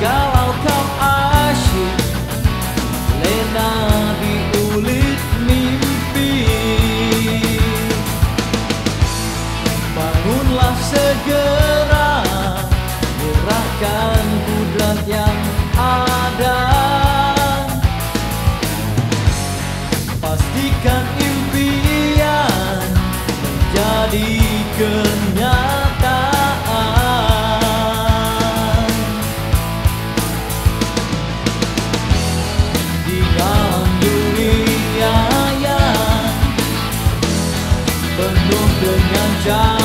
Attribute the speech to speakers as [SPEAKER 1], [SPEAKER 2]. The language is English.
[SPEAKER 1] segala dunia